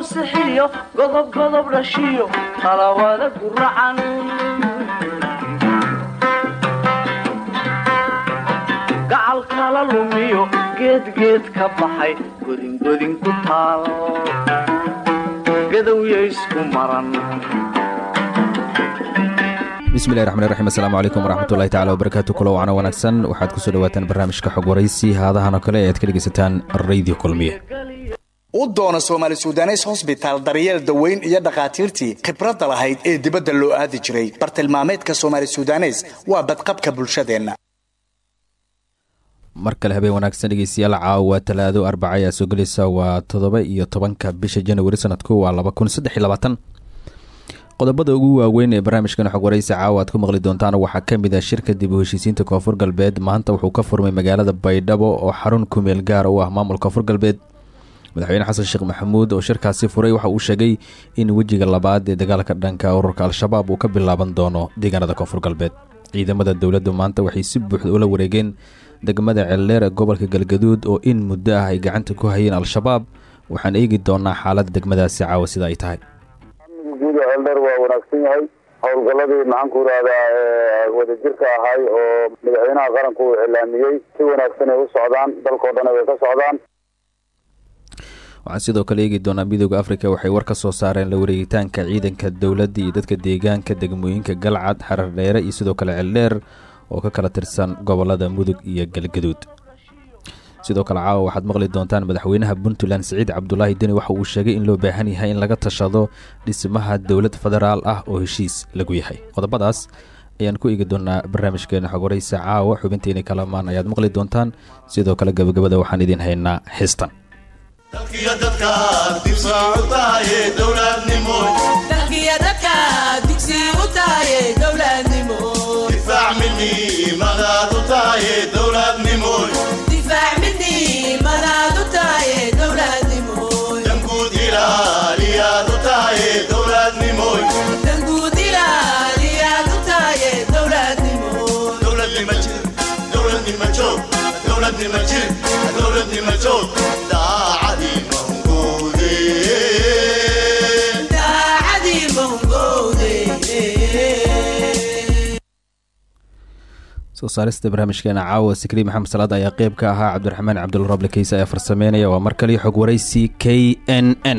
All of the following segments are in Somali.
lagu sixiyo godob dhashiyo talawada guracan gacal kala lumiyo geedgeed ka baxay godingodin ku taal gadowya isku maran bismillahi raxmaan raxiim assalaamu calaykum waraxmatullahi tacala wabarakaatu kulo wacno wanaagsan. Waxaad ku soo dhawaataan barnaamijka xog waraysi haadahan oo kale e aad ka dhegaysataan radio kulmiye u doona soomaali sudanes hosbitaal daryeel daweyn iyo dhakhaatiirtii khibradda lahayd ee dibadda loo aadi jiray. Bartilmaameedka soomaali sudanes waa badqabka bulshadeenna. Mar kale habeen wanaagsan dhegeystayaal caawa talaado arbaca ayaa soo gelaysa waa toddoba iyo tobanka bisha januari sanadku waa laba kun saddex iyo labaatan. Qodobada ugu waaweyn ee barnaamijkan xog waraysi caawa aad ku maqli doontaan waxaa ka mid ah shirka dib u heshiisiinta koonfur galbeed. Maanta wuxuu ka furmay magaalada baydhabo oo xarun kumeel gaar u ah maamulka koonfur galbeed madaxweyne xasan sheekh maxamuud oo shirkaasi furay waxa uu sheegay in wejiga labaad ee dagaalka dhanka ururka al-shabaab uu ka bilaaban doono deegaanada koonfur galbeed. Ciidamada dowladdu maanta waxay si buuxda ula wareegeen degmada ceeldheer ee gobolka galgaduud oo in muddo ah ay gacanta ku hayeen al-shabaab waxaan eegi doonaa xaaladda degmadaasi caawa sida ay tahay. Guuda ceeldheer waa wanaagsan yahay. Howlgaladii maxaan ku irahdaa wadajirka ahay oo madaxweynaha qaranku uu cilaamiyey si wanaagsan ay u socdaan dalkao dhan way ka socdaan waxaan sidoo kale eegi doonaa midooda afrika waxay war ka soo saareen la wareegitaanka ciidanka dowladda iyo dadka deegaanka degmooyinka galcad xarar dheere iyo sidoo kale ceeldheer oo ka kala tirsan gobollada mudug iyo galgaduud. Sidoo kale caawa waxaad maqli doontaan madaxweynaha puntland siciid cabdulaahi deni waxa uu sheegay in loo baahan yahay in laga tashado dhismaha dowlad federaal ah oo heshiis lagu yahay. Qodobadaas ayaan ku eegi doonaa barnaamijkeena xogwaraysa caawa xubinteeni kalamaan ayaad maqli doontaan. Sidoo kale gabagabada waxaan idiin haynaa xistan soo saarista barnaamijkeena caawa sikri maxamed salaad ayaa qeyb ka ahaa cabdiraxmaan cabdulrable keyse ayaa farsameynaya. Waa mar kaliyo xog waraysi k n n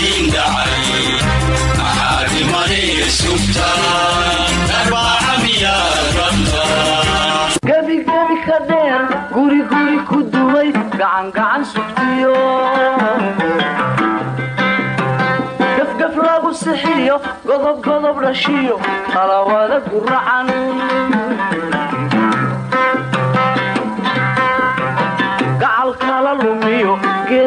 gebigebi ka dheer guriguri ku duway gacangacan sugtiyo gafgaf lagu sixiyo godob godob dhashiyo talawada guracan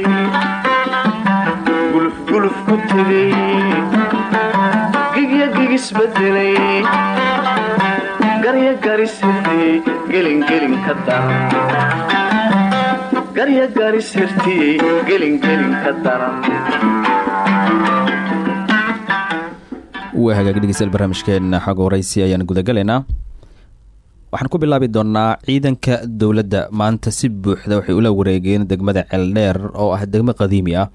u baxay gulufguluf ku tegay gigya gigisbedelay garya garisirtiyey gelingelin ka waa hagaag dhegeystayaal barnaamijkeena xog waraysi ayaan gudagalaynaa waxaan ku bilaabi doonaa ciidanka dowladda. Maanta si buuxda waxay ula wareegeen degmada ceeldheer oo ah degmo qadiimi ah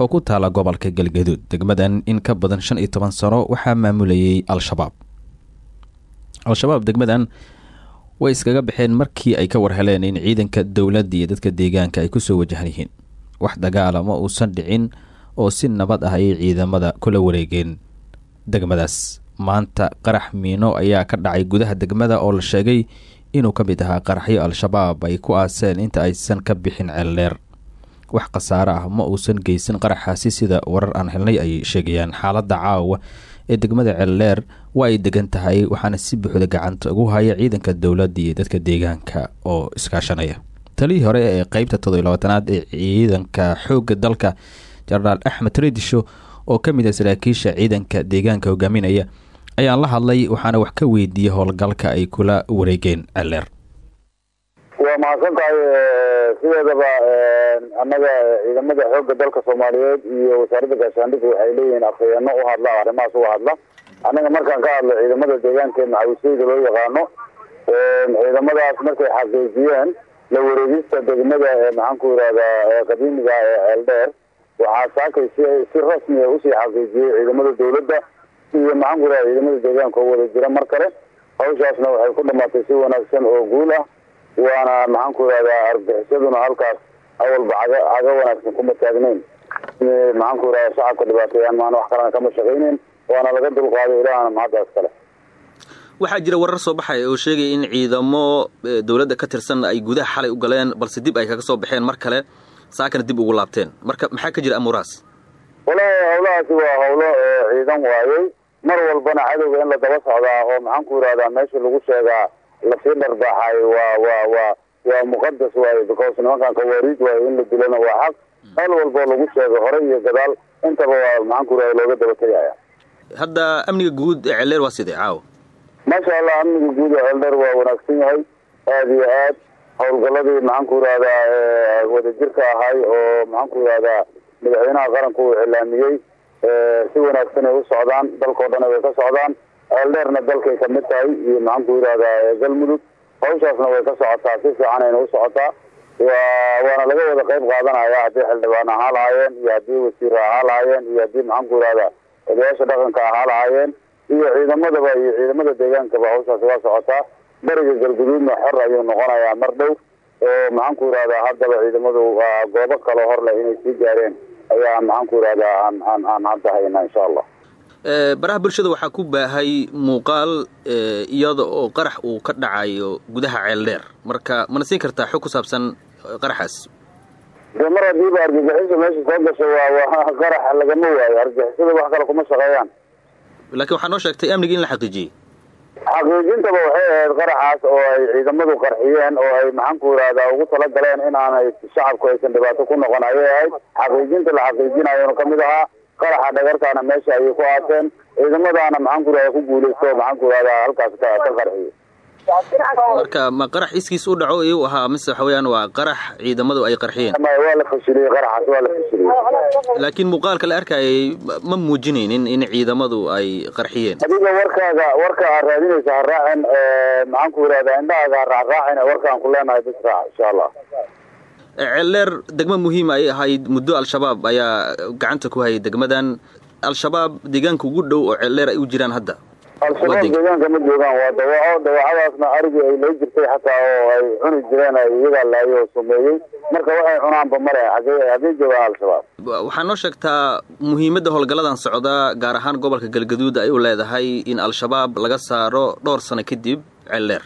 oo ku taala gobolka galgaduud degmadan in ka badan shan iyo toban sano waxaa maamulayay al-shabaab. Al-shabaab degmadan way iskaga baxeen markii ay ka warheleen in ciidanka dowladda iyo dadka deegaanka ay ku soo wajahan yihiin. Wax dagaala ma uusan dhicin oo si nabad ah ayay ciidamada kula wareegeen degmadaas maanta qarax miino ayaa ka dhacay gudaha degmada oo la sheegay inuu ka mid ahaa qaraxyo al-shabaab ay ku aaseen inta aysan ka bixin ceeldheer wax khasaare ah ma uusan geysan qaraxaasi sida warar aan helnay ay sheegayaan. Xaaladda caawa ee degmada ceeldheer waa ay degan tahay waxaana si buuxda gacanta ugu haya ciidanka dowladda iyo dadka deegaanka oo iskaashanaya. Talihii hore ee qeybta todobiy labaatanaad ee ciidanka xoogga dalka jenaraal axmed redisho oo ka mid ah saraakiisha ciidanka deegaanka hogaaminaya ayaan la hadlay waxaana wax ka weydiiyey howlgalka ay kula wareegeen ceeldheer waa mahadsan tahay sideedaba annaga ciidamada xoogga dalka soomaaliyeed iyo wasaaradda gaashaandhigga waxay leeyihiin afhayeeno u hadla arrimahaas uga hadla. Annaga markaan ka hadlo ciidamada deegaanka ee macawiseyda loo yaqaano ciidamadaas markay xaqiijiyeen la wareegista degmada maxaanku yihahdaa qadiimiga ee ceeldheer waxaa saakay si si rasmiya u sii xaqiijiyey ciidamada dowladda iyo maxaanku yihahda ciidamada deegaanka oo wada jira. Mar kale hawshaasna waxay ku dhamaatay si wanaagsan oo guul ah waana maxaanku yihahdaa argaxisaduna halkaas awalba caga caga wanaagsan kuma taagneyn maxaanku yihahda shacabka dhibaateeyaan maana wax kalena kama shaqayneyn waana laga dulqaaday ilaahana mahaddaas kale. Waxaa jira warar soo baxaya oo sheegaya in ciidamo dowladda ka tirsan ay gudaha xalay u galeen balse dib ay kaga soo baxeen. Mar kale saakana dib ugu laabteen. Marka maxaa ka jira amuurahaas walahi hawlahaasi waa hawlo ciidan waayey mar walbana cadowga in la daba socdaa oo maxaanku yihahdaa meesha lagu sheegaa la sii dharbaaxayo waa waa waa waa muqadas waaye because nimankan kawaariid waayo in la dilana waa xaq. Meel walboo lagu sheego hore iyo gadaal intaba waa maxaanku yihahda looga daba tegaya hadda amniga guud ee ceeldheer waa sidee caawa? Maasha allah amniga guud ee ceeldheer waa wanaagsan yahay aada iyo aad. Howlgaladii maxaanku yihahdaa wadajirka ahay oo maxaanku yihahdaa madaxweynaha qaranku uu iclaamiyey si wanaagsan ay u socdaan dalkao dhan way ka socdaan. Ceeldheerna dalkay ka mid tahay iyo maxaanku yihahdaa galmudug hawshaasna way ka socotaa si fiican ayna u socotaa. Wa waana laga wada qayb qaadanaya haddii xildhibaan ahaa lahaayeen iyo haddii wasiir ahaa lahaayeen iyo haddii maxaanku yihahdaa odayaasha dhaqanka ahaa lahaayeen iyo ciidamadaba iyo ciidamada deegaankaba hawshaasi waa socotaa. Beriga galguduudna xor ayuu noqonayaa mar dhow. Oo maxaanku yihahdaa haddaba ciidamadu goobo kale hor leh inay sii gaareen ayaa maxaanku yihahdaa aan aan aan hadda haynaa insha allah. Baraha bulshada waxaa ku baahay muuqaal iyada oo qarax uu ka dhacayo gudaha ceeldheer marka mana siin kartaa xog ku saabsan qaraxaas? De mar hadiiba argagixisa meesha soo gasho waa waa qarax lagama waayo. Argagixisada wax kale kuma shaqeeyaan. Laakiin waxaa noo sheegtay amniga in la xaqiijiyey xaqiijintaba waxay ahayd qaraxaas oo ay ciidamadu qarxiyeen oo ay maxaanku yihahdaa ugu talagaleen inaanay shacabku aysan dhibaato ku noqon. Ayay ahayd xaqiijinta la xaqiijinayona ka mid ahaa qaraxa dhagartaana meesha ayay ku aateen. Ciidamadaana maxaanku yihahda ku guuleysto maxaanku yihahdaa halkaas ka qarxiyo marka ma qarax iskiis u dhaco iyuu ahaa mise waxa weyaan waa qarax ciidamadu ay qarxiyeen laakiin muuqaalka la arkayay ma muujinaynin in ciidamadu ay qarxiyeen. Adiga warkaaga warka aad raadinaysa ha raacin maxaanku yihahdaa indhahaaga ha raacraacin warkaan ku leenahay bis raac insha allah ceeldheer degmo muhiima ay ahayd muddo al-shabaab ayaa gacanta ku hayay degmadan. Al-shabaab deegaanka ugu dhow oo ceeldheer ay u jiraan hadda al-shabaab deegaanka ma joogaan waa dawaco. Dawacadaasna arigii ay loo jirtay xataa oo ay cuni jireen iyagaa laayo oo sameeyey. Marka waxay cunaanba male hagee joogaan al-shabaab. Waxaa noo sheegtaa muhiimadda howlgalladan socda gaar ahaan gobolka galgaduud ay u leedahay in al-shabaab laga saaro dhowr sano kadib ceeldheer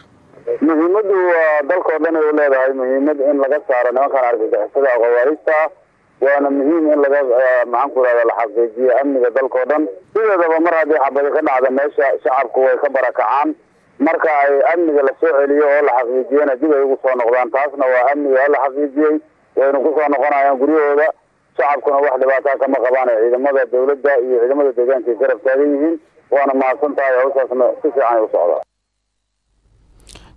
muhiimaddu waa dalkao dhan ay u leedahay muhiimad in laga saaro nimankaan argagixisada qawaarista waana muhiim in laga maxaanku yihahda la xaqiijiyo amniga dalkao dhan. Sideedaba mar haddii xabadi ka dhacda meesha shacabku way ka barakacaan. Marka ay amniga la soo celiyo oo la xaqiijiyana dib ay ugu soo noqdaan taasna waa amniga la xaqiijiyey. Wayna ku soo noqonayaan guryahooda. Shacabkuna wax dhibaataa kama qabaan ciidamada dawladda iyo ciidamada deegaanka ay garab taagan yihiin. Waana mahadsan tahay hawshaasna si fiican ay u socdaa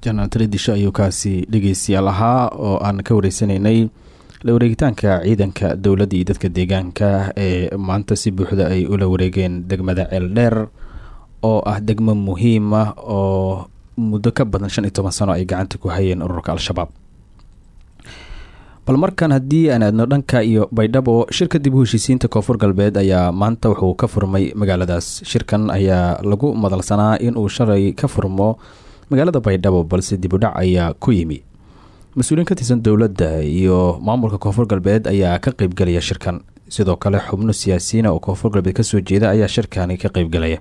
janaal taledisho ayuu kaasi dhegeystayaal ahaa oo aan ka wareysanaynay la wareegitaanka ciidanka dowladda iyo dadka deegaanka ee maanta si buuxda ay ula wareegeen degmada ceeldheer oo ah degmo muhiim ah oo muddo ka badan shan iyo toban sano ay gacanta ku hayeen ururka al-shabaab. Bal markan haddii aan aadno dhanka iyo baydhabo shirka dib u heshiisiinta koonfur galbeed ayaa maanta wuxuu ka furmay magaaladaas. Shirkan ayaa lagu madalsanaa inuu shalay ka furmo magaalada baydhabo balse dibudhac ayaa ku yimi mas'uuliyiin ka tirsan dowladda iyo maamulka koonfur galbeed ayaa ka qeybgelaya shirkan. Sidoo kale xubno siyaasiyiina oo koonfur galbeed ka soo jeeda ayaa shirkani ka qeybgelaya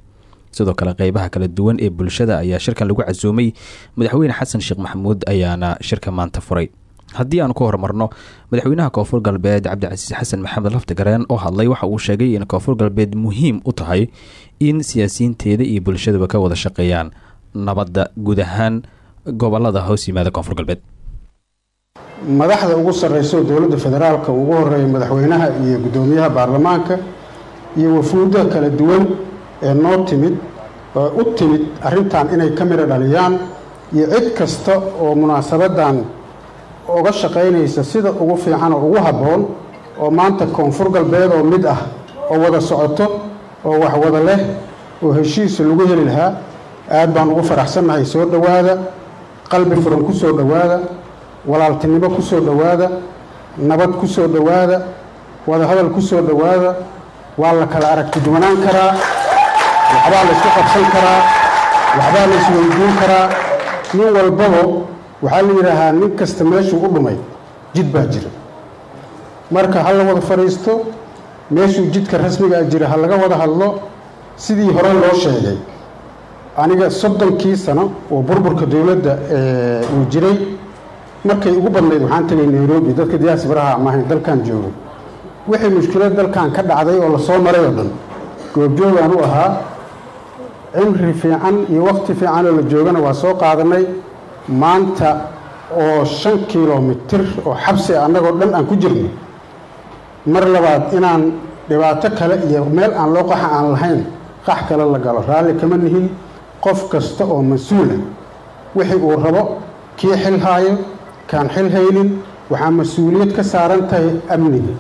sidoo kale qeybaha kala duwan ee bulshada ayaa shirkan lagu casuumay. Madaxweyne xasan sheekh maxamuud ayaana shirka maanta furay. Haddii aan ku horumarno madaxweynaha koonfur galbeed cabdicasiis xasan maxamed laftigareen oo hadlay waxa uu sheegay in koonfur galbeed muhiim u tahay in siyaasiyiinteeda iyo bulshaduba ka wada shaqeeyaan. Nabadda guud ahaan gobollada hoos yimaada koonfur galbeed madaxda ugu sarreyso dowladda federaalka ugu horreeya madaxweynaha iyo guddoomiyaha baarlamaanka iyo wafuudda kala duwan ee noo timid oo u timid arrintan inay ka midho dhaliyaan iyo cid kasta oo munaasabadan uga shaqaynaysa sida ugu fiican oo ugu habboon oo maanta koonfur galbeed oo mid ah oo wada socoto oo wax wada leh oo heshiisa lagu heli lahaa aad baan ugu faraxsannahay soo dhowaada qalbi furan ku soo dhowaada walaaltinimo ku soo dhowaada nabad ku soo dhowaada wadahadal ku soo dhowaada waa la kala aragti duwanaan karaa waxbaa la isku qabsan karaa waxbaa la isweydiin karaa. Nin walbaba waxaa la yidhaahaa nin kasta meeshuu u dhumay jid baa jira. Marka ha la wada fadhiisto meeshuu jidka rasmigaa jira ha laga wada hadlo sidii hore loo sheegay. Aniga soddonkii sano oo burburka dowladda uu jiray markay ugu badnayd waxaan tegay nairobi dadka diyaasbaraha amahayn dalkan joogay wixii mushkilad dalkan ka dhacday oo la soo maray oo dhan goobjoogaan u ahaa cimri fiican iyo waqti fiican oo la joogana waa soo qaadanay. Maanta oo shan kilomitir oo xabsi annagoo dhan aan ku jirno mar labaad inaan dhibaato kale iyo meel aan loo qaxa aan lahayn qax kale la galo. Raalli kama nihin qof kasta oo mas'uula wixii uu rabo kii xil haayo kaan xil haynin waxaa mas'uuliyad ka saaran tahay amniga.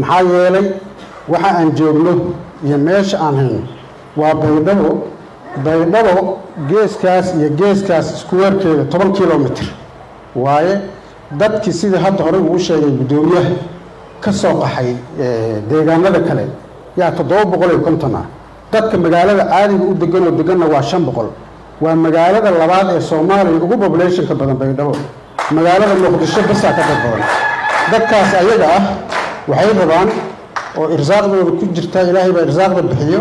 Maxaa yeelay waxa aan joogno iyo meesha aan hayno waa baydhabo. Baydhabo geeskaas iyo geeskaas isku weerkeeda toban kilomitir waaye dadkii sidii hadda horey uu sheegay guddoomiyaha ka soo qaxay deegaanada kale yaa toddoba boqol iyo konton ah. Dadka magaalada caadiga u degan oo deganna waa shan boqol. Waa magaalada labaad ee soomaaliya ugu bobulationka badan baydhabo magaalada muqdisho basaa ka dad badan dadkaas ayaga ah waxay rabaan oo irsaaqdooda ku jirtaa ilaahay baa irsaaqda bixiyo.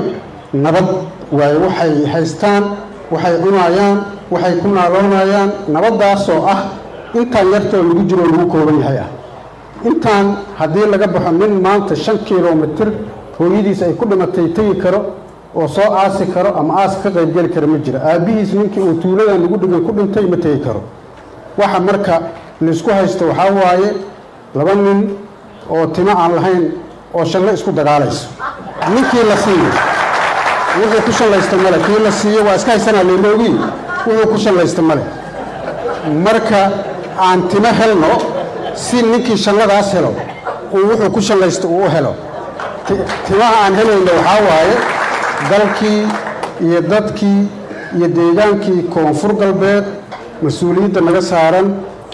Nabad waaye waxay haystaan waxay cunayaan waxay ku naaloonayaan. Nabaddaasoo ah intaan yartoo lagu jiroo lagu kooban yahay ah. Intaan haddii laga baxo nin maanta shan kilomitir hooyadiis ay ku dhimatay tegi karo oo soo aasi karo ama aas ka qaybgeli kara ma jira. Aabbihiis ninkii uu tuuladan lagu dhigan ku dhintay ma tegi karo waxa marka laysku haysto waxaa waaye laba nin oo timo aan lahayn oo shanle isku dagaalayso. Ninkii la siiyo wuxuu ku shallaysta male. Kii la siiyo waa iska haysanaa leeloogi wuxuu ku shallaysta male. Marka aan timo helno si ninkii shalladaas helo uu wuxuu ku shallaysta uu u helo. Timaha aan helayno waxaa waaye dalkii iyo dadkii iyo deegaankii koonfur galbeed mas'uuliyadda naga saaran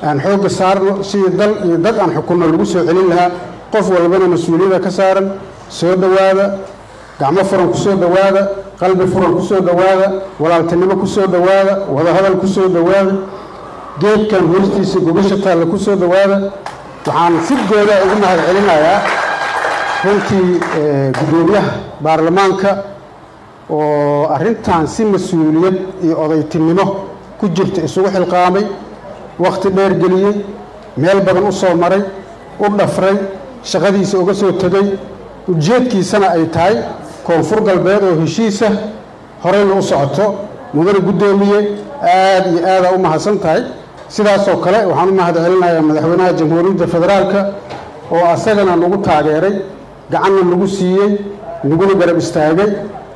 aan xoogga saarno sidii dal iyo dad aan xukunno lagu soo celin lahaa qof walbana mas'uuliyadda ka saaran soo dhowaada gacmo furan ku soo dhowaada qalbi furan ku soo dhowaada walaaltinimo ku soo dhowaada wadahadal ku soo dhowaada geedkan horistiisa gogasha taalla ku soo dhowaada waxaan si gooda ugu mahad celinayaa runtii guddoomiyaha baarlamaanka oo arrintan si mas'uuliyad iyo odaytinimo ku jirta isugu xilqaamay wakhti dheer geliyey meel badan u soo maray u dhafray shaqadiisa uga soo tegey ujeedkiisana ay tahay koonfur galbeed oo heshiisa horeyna u socoto mudane guddoomiye aad iyo aadaa u mahadsan tahay. Sidaasoo kale waxaan u mahad celinayaa madaxweynaha jamhuuriyadda federaalka oo asagana nagu taageeray gacanna nagu siiyey naguna garab istaagay.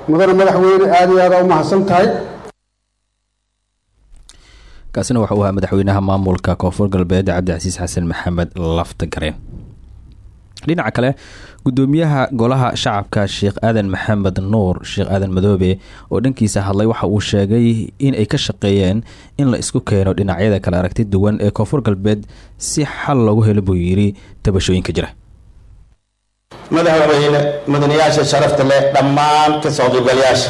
Mudane madaxweyne aad iyo aadaa u mahadsan tahay kaasina wuxuu ahaa madaxweynaha maamulka koonfur galbeed cabdicasiis xasan maxamed lafta gareen. Dhinaca kale gudoomiyaha golaha shacabka sheekh aadan maxamed nuur sheekh aadan madoobe oo dhankiisa hadlay waxa uu sheegay in ay ka shaqeeyeen in la isku keeno dhinacyada kale aragti duwan ee koonfur galbeed si xal loogu helo buu yidhi tabashooyinka jira. Madaxweyne mudanayaasha sharafta leh dhammaan ka soo qaybgalayaasha.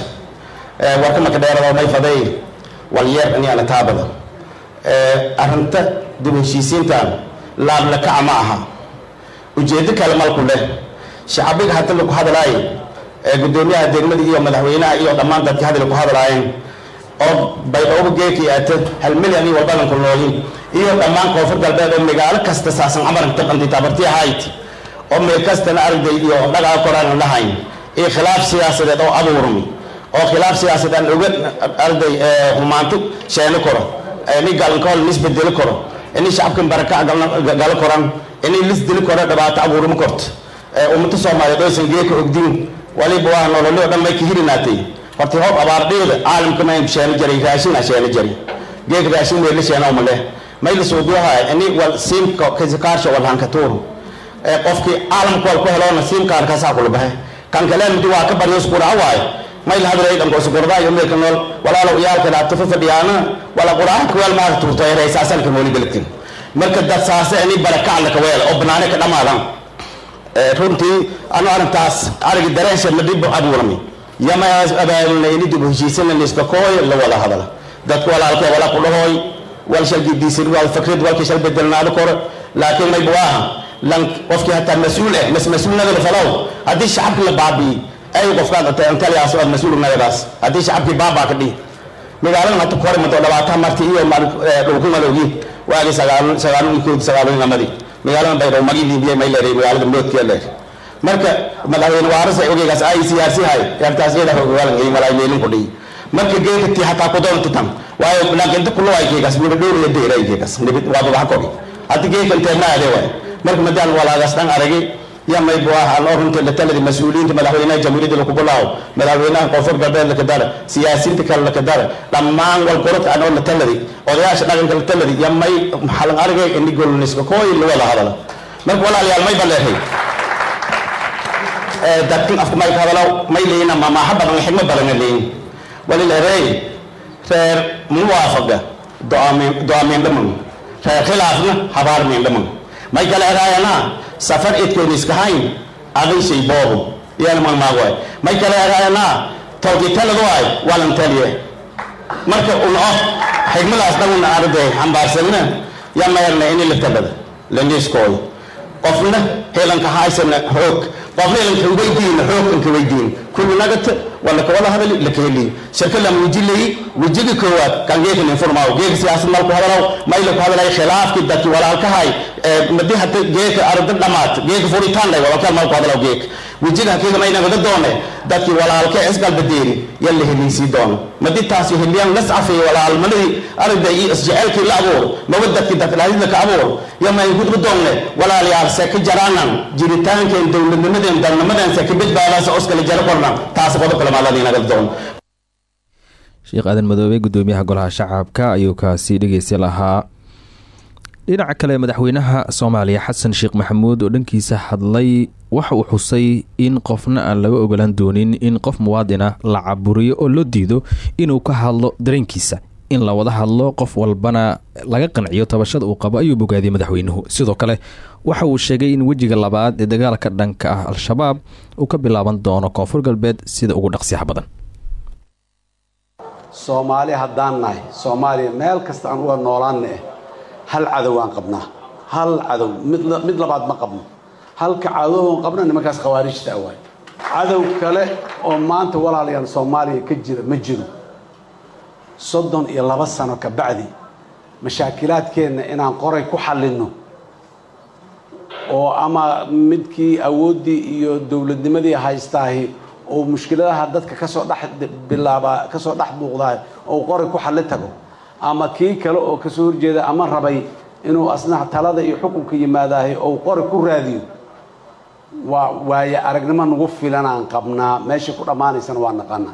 Warka makadheerada may faday walyeer inaana taabada arrinta dib heshiisiintan laablakaca ma aha. Ujeedo kale malku leh shacabiga hadda laku hadlaayo gudoomiyaha degmada iyo madaxweynaha iyo dhammaan dadka hadal ku hadlaayeen oo baydhoobo geeki aata hal milyan iyo walbadanku noolin iyo dhammaan koonfur galbeed oo magaalo kasta saasan camaran taqanti tabarti ahayd oo meel kastana arday iyo dhagaa koraan lahayn iyo khilaaf siyaasadeed oo abuurmi oo khilaaf siyaasadeed aan oga arday humaanto sheeno koro ini galankool nisbedeli karo ini shacabkan baraka galo koran. Ini lisdili koro dhibaato abuurma korto ummata soomaaliyeed oysan geeka ogdin waliba waa nololyo dhan may ka hirinaatay horta hoob abaardheeda caalamka may sheeno jaray raashina sheeno jari geeka raashin weerla sheena umale may la suudiyaha ini wal siimka kasakaarsha wal hankatuur qofkii caalamka wal ku heloona siimkaan baxe kan kale midi waa ka baryo isquraca waayo may la hadlay dhanko isqurdaa iyo meelka nool walaalow iyaalka dhaafta fadhiyaana wala quraca kuweel maaka tuurto reysaasanka nooli galagtin marka dad saase ini barakacla ka weela oo banaane ka dhammaadaan runtii anu arrintaas arigi dareensha madhib abuurmi yama abaalna ini dib heshiisana niska kooy la wada hadala dadku walaalkee wala ku dhahooy wal shal gidiisir wal fikrad walka shal bedelnaado koro laakiin may buwaaha lan qofkii hataa mas'uul eh. Mas mas'uul nagada falow haddii shacabki la baabi'i ay qofkaad intaliyaas ood mas'uul nagadaas haddii shacabkii baabaa ka dhihi magaaladan hata ku horimato dhabaata marti iyo dhulku malowgi waagi sagaalun sagaalunamadi magaaladan bayrow magi liibiya may leedahay magaalada moodkiya leer marka madaxweyne waarasa ogeygaas ay siyaasihay yartaas iyada hogaalan malay meelin ku dhihi marka geeka tii hataa ku doonta tan waayo laakiin inta kula waay geegaas mira dhowriya deeray geegaas nibid waa babax kori haddi geeka inteernaade waay marka madaan walaagaas dhan aragay yamay bu ah aan runtii la taladi mas'uuliyiinta madaxweynaha jamhuuriyadda laku bilaawo madaxweynaha koonfur galbeed laka dara siyaasiyiinta kale laka dara dhammaan walgorod aan oo la taladi odayaasha dhaqanka la taladi yamay maxalan aragay ini golniska kooy la wada hadala marka walaalayaal may baleehay dadkan afka may ka hadalaw may leeyin ama maaha badan xigmo badan leeyin walileeday reer muwaafaqa do-aameen dhaman reer khilaafna habaarmeen dhaman may kale hagaayana safar idkooni iska hayn aday shay boobo iyana may kale hagaayana tawkitaladawaay walantaliye marka un of xigmadaas dhaguna arday xambaarsanna yamayarna ini la talada laniiskooyo qofna helanka haysana xoog. Qofna helanka weydiina xoog anka weydiin. Kullu nagata wala kawada hadali laka heliyo shirka lama wejilayi wejiga koowaad kan geekan informaaw geeka siyaasad malku hadalaw mayla ku hadalay khilaafkii dadki walaalkahay madi hata geeka arda dhamaat geeka furitaan lay walaalkaal malku hadalaw geeka wejiga hakiga mayna naga doone dadki walaalka isgalbadeeri yan la heliysii doono madi taasi heliyaan las cafay walaalmadii arda iyo isjeceelkii la abuur mawadadkii dadlaadida ka abuur. Yamay gudba doonne walaalayaal se ka jaraanan jiritaankeen dowladnimadeen dalnimadeen se ka badbaadaasa oskala jaro kornan taas qodobka lamaadadiinaga doon. Sheekh aadan madoobe gudoomiyaha golaha shacabka ayuu kaasi dhegeysta lahaa dhinaca kale madaxweynaha soomaaliya xasan sheekh maxamuud oo dhankiisa hadlay waxa uu xusay in qofna aan laga ogolaan doonin in qof muwaadina la caburiyo oo loo diido inuu ka hadlo dareenkiisa. In la wada hadlo qof walbana laga qanciyo tabashada uu qabo ayuu bogaadiyay madaxweynuhu. Sidoo kale waxa uu sheegay in wejiga labaad ee dagaalka dhanka ah al-shabaab uu ka bilaaban doono koonfur galbeed sida ugu dhaqsiyaha badan. Soomaali haddaan nahay. Soomaaliya meel kasta aan uga noolaanna eh hal cadow aan qabnaa? Hal cadow. Mid labaad ma qabno. Halka cadowan qabna nimankaas khawaarijta awaay cadow kale oo maanta walaalayaal soomaaliya ka jira ma jiro. Soddon iyo laba sano ka bacdi mashaakilaadkeenna inaan qoray ku xallinno. Oo ama midkii awooddii iyo dowladnimadii haystaahi oo mushkiladaha dadka ka soo dhex bilaabaa ka soo dhex muuqdaay oo qoray ku xalli tago ama kii kale oo ka soo horjeeda ama rabay inuu asna talada iyo xukunka yimaadaahay ou qori ku raadiyo waa waaye aragnimo nagu filan aan qabnaa. Meesha ku dhammaanaysana waa naqana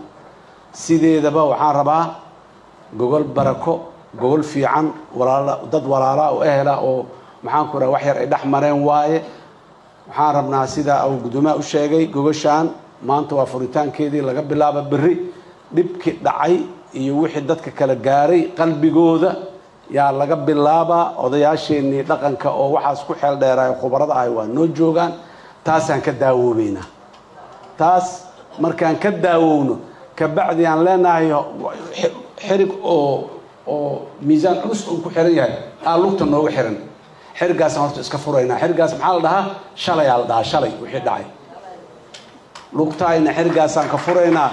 sideedaba waxaan rabaa gogol barako gogol fiican walaala dad walaalaa oo ehela oo maxaanku raha wax yar ay dhex mareen waaye. Waxaan rabnaa sidaa uu guddoomiyaha u sheegay gogoshaan maanta waa furitaankeedii laga bilaaba berri dhibkii dhacay iyo wixii dadka kala gaaray qalbigooda yaa laga bilaabaa odayaasheenii dhaqanka oo waxaas ku xeel dheeraay khubarada ahay waa noo joogaan taasaan ka daawoobeynaa. Taas markaan ka daawowno kabacdi aan leenahay xirig oo oo miisaan culus uu ku xiran yahay aa lugta nooga xiran. Xirigaasaan horta iska furaynaa. Xirigaas maxaa la dhahaa? Shalay aa la dhahaa shalay wixii dhacay. Lugtaayna xirigaasaan ka furaynaa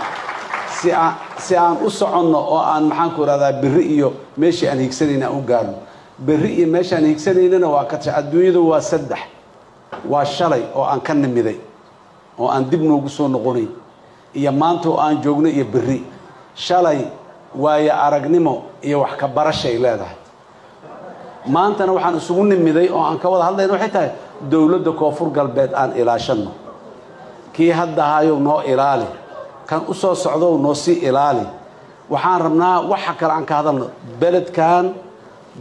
si aan u soconno oo aan maxaan ku ihahdaa berri iyo meeshii aan higsanayna aan u gaarno. Berri iyo meeshaan higsanaynana waa ka adduunyadu waa saddex. Waa shalay oo aan ka nimiday oo aan dib noogu soo noqonayn iyo maanta oo aan joogno iyo berri. Shalay waayo aragnimo iyo wax ka barashay leedahay. Maantana waxaan isugu nimiday oo aan ka wada hadlayna waxay tahay dowladda koonfur galbeed aan ilaashanno. Kii hadda hayow noo ilaali kan u soo socdow noo sii ilaali. Waxaan rabnaa waxa kale aan ka hadalno beledkan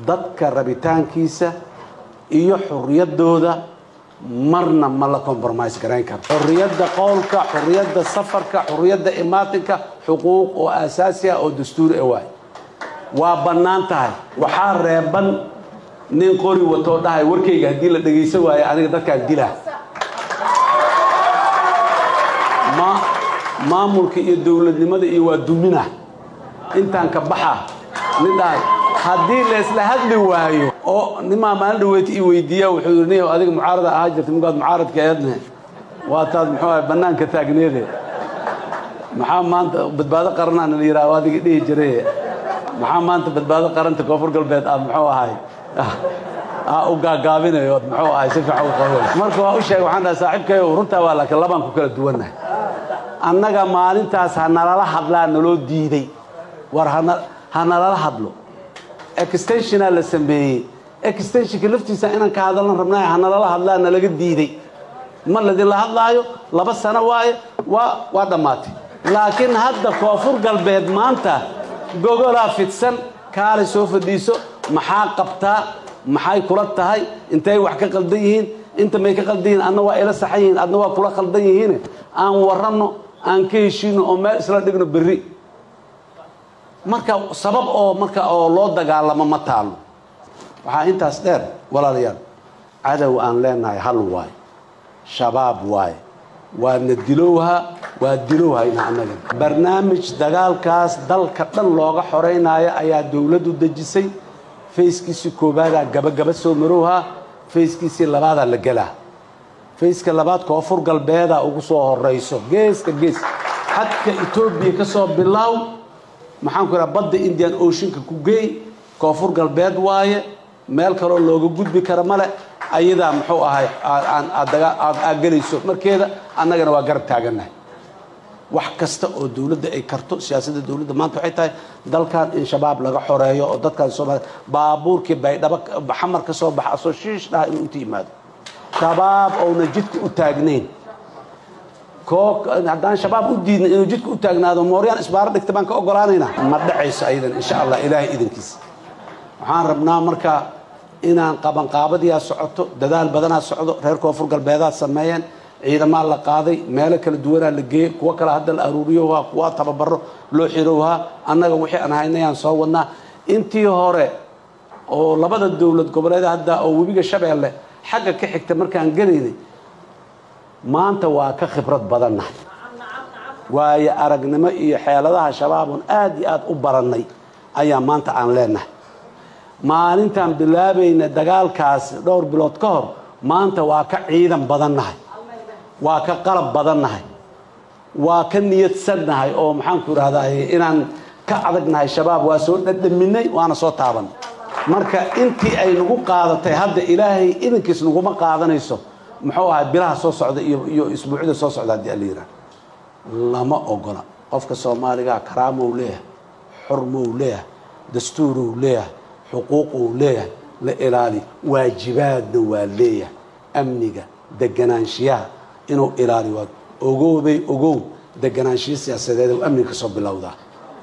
dadka rabitaankiisa iyo xurriyaddooda marna ma la compromise garayn karo. Xurriyadda qowlka xurriyadda safarka xurriyadda imaatinka xuquuq oo asaasi ah oo dastuuri ah waay. Waa bannaan tahay. Waxaa reeban nin qori watoo dhahay warkayga haddii la dhegaysan waayo aniga dadkaan dilaa maamulka iyo dowladnimada iyo waa dumina intaan ka baxa nin dhahay haddii laysla hadli waayo oo nimaa maalin dhaweyti i weydiiya wuxuu yidhi niyow adiga mucaarada ahaa jirta minkaad mucaaradka eedne waa taad muxuu ahay bannaanka taagneede maxaa maanta badbaado qaranaan la yidhaha adiga dhihi jiraye maxaa maanta badbaado qaranta koonfur galbeed aad muxuu ahay? Aa u gaagaabinayo ood muxuu ahay si fiican u qabanayso marka waa u sheegay waxaan dhahay saaxiibkayo runtaa waa laakiin labaan ku kala duwannahay annaga maalintaas ha nalala hadlaa naloo diiday. War ha nalala hadlo. Extensionaa la sameeyey extensionka laftiisa inaan ka hadalnan rabnaa ha nalala hadlaa nalaga diiday. Ma ladinla hadlaayo? Laba sano waaye waa waa dhammaatay. Laakiin hadda koonfur galbeed maanta gogolaa fidsan kaalay soo fadhiiso maxaa qabtaa? Maxay kula tahay? Intay wax ka qaldan yihiin? Inta may ka qaldan yihiin adna waa ila saxan yihiin adna waa kula qaldan yihiin? Aan waranno aan ka heshiino oo meel isla dhigno berri. Marka sabab oo marka oo loo dagaalamo ma taalo waxaa intaas dheer walaalayaal cadow aan leenahay hal waay. Shabaab waay. Waadna dilowha waa dilowhayna annaga barnaamij dagaalkaas dalka dhan looga xoreynaayo ayaa dowladdu dejisay. Fayskiisii koobaadaa gabagaba soo marowha. Fayskiisii labaadaa la gelaa fayska labaad koonfur galbeedaa ugu soo horayso geeska gees xadka etoobiya ka soo bilaaw maxaan ku idhaha badda indian oceanka ku geey koonfur galbeed waaye. Meel kaloo looga gudbi kara male ayadaa muxuu ahay aad gelayso. Markeeda annagana waa garab taagannahay wax kasta oo dowladda ay karto siyaasadda dowladda maanta waxay tahay dalkan in shabaab laga xoreeyo oo dadkan soomaaliya baabuurkii baydhabo xamar ka soo baxa asoo shiish dhaha inuu inta yimaado shabaab ouna jidka u taagnayn. Haddaan shabaab u diidna inuu jidka u taagnaado mooryaan isbaaro dhigta baan ka ogolaanaynaa ma dhacayso ayadan insha allah ilaahay idankiisa waxaan rabnaa marka inaan qabanqaabadiyaa socoto dadaal badanaa socdo reer koonfur galbeedaad sameeyeen ciidamaa la qaaday meelo kala duwanaa la geeyey kuwo kale hadda la aruuriyohaa kuwa tababaro loo xirowhaa annaga wixii aan haynayaan soo wadnaa. Intii hore oo labada dowlad goboleed hadda oo webiga shabeelle xagga ka xigta markaan gelaynay maanta waa ka khibrad badannahay waayo aragnimo iyo xeeladaha shabaabun aad iyo aad u barannay ayaa maanta aan leenahay. Maalintaan bilaabayna dagaalkaas dhowr bilood ka hor maanta waa ka ciidan badannahay. Waa ka qalab badannahay. Waa ka niyadsannahay oo maxaanku idhahdaa inaan ka adagnahay shabaab. Waa soo dhadhaminay waana soo taaban marka intii ay nagu qaadatay hadda ilaahay idankiis naguma qaadanayso muxuu ahay bilaha soo socda iyo iyo isbuucyada soo socda haddii ala yidhaha lama ogola qofka soomaaligaa karaamou leeyahay xurmou leeyahay dastuurou leeyahay xuquuqou leeyahay la ilaali waajibaadna waa leeyahay. Amniga deganaanshiyaha inuu ilaaliyo waa ogoobay ogow. Deganaanshiyo siyaasadeed amniga ka soo bilowdaa.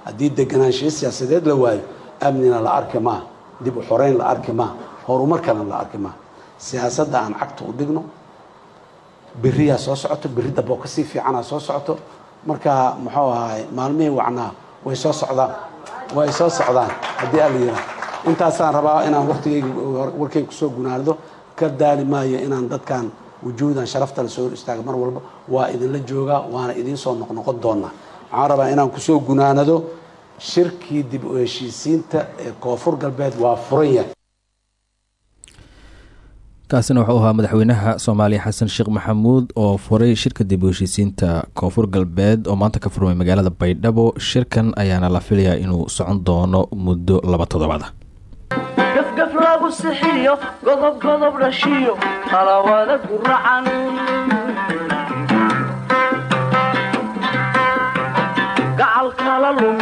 Haddii deganaanshiyo siyaasadeed la waayo amnina la arki maa dib u xoreyn la arki maa horumarkana la arki maa siyaasadda aan cagta u dhigno beriyaa soo socoto berri damboo ka sii fiicanaa soo socoto. Marka muxuu ahaay maalmihii wacnaa way soo socdaan way soo socdaan. Haddii ala yidhaah intaasaan rabaa inaan waktigayga warkayga ku soo gunaado ka daali maayo inaan dadkan wujuudan sharafta la soo hor istaaga mar walba waa idinla joogaa waana idiin soo noqnoqon doonaa waxaan rabaa inaan ku soo gunaanado shirkii dib u heshiisiinta ee koonfur galbeed waa furan yahay kaasina wuxuu ahaa madaxweynaha soomaaliya xasan sheekh maxamuud oo furay shirka dib u heshiisiinta koonfur galbeed oo maanta ka furmay magaalada baydhabo. Shirkan ayaana la filayaa inuu socon doono muddo laba toddobaad. Ah gafgaf lagu sixiyo godob godob dhashiyo talawada guracan gacal kala lumiyo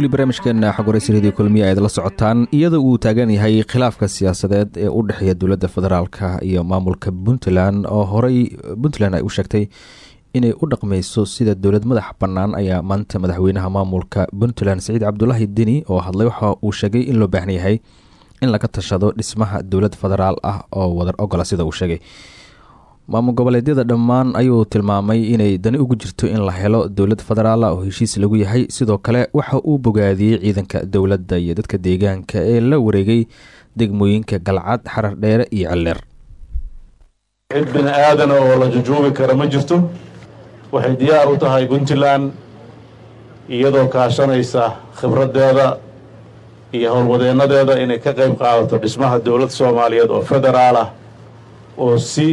weli barnaamijkeena xogwaraysiradii kulmiya ayaad la socotaan iyada uu taagan yahay khilaafka siyaasadeed ee u dhexeeya dowladda federaalka iyo maamulka puntland. Oo horey puntland ay u sheegtay inay u dhaqmayso sida dowlad madax bannaan ayaa maanta madaxweynaha maamulka puntland saciid cabdulaahi deni oo hadlay waxa uu sheegay in loo baahan yahay in laga tashado dhismaha dowlad federaal ah oo wadar ogola sida uu sheegay maamul goboleedyada dhammaan ayuu tilmaamay inay dani ugu jirto in la helo dowlad federaal ah oo heshiis lagu yahay. Sidoo kale waxa uu bogaadiyey ciidanka dowladda iyo dadka deegaanka ee la wareegay degmooyinka galcad xarar dheere iyo celleer cid bini aadana oo la jujuubi kara ma jirto. Waxay diyaar u tahay puntland iyadoo kaashanaysa khibraddeeda iyo howlwadeennadeeda inay ka qayb qaadato dhismaha dowlad soomaaliyeed oo federaal ah oo si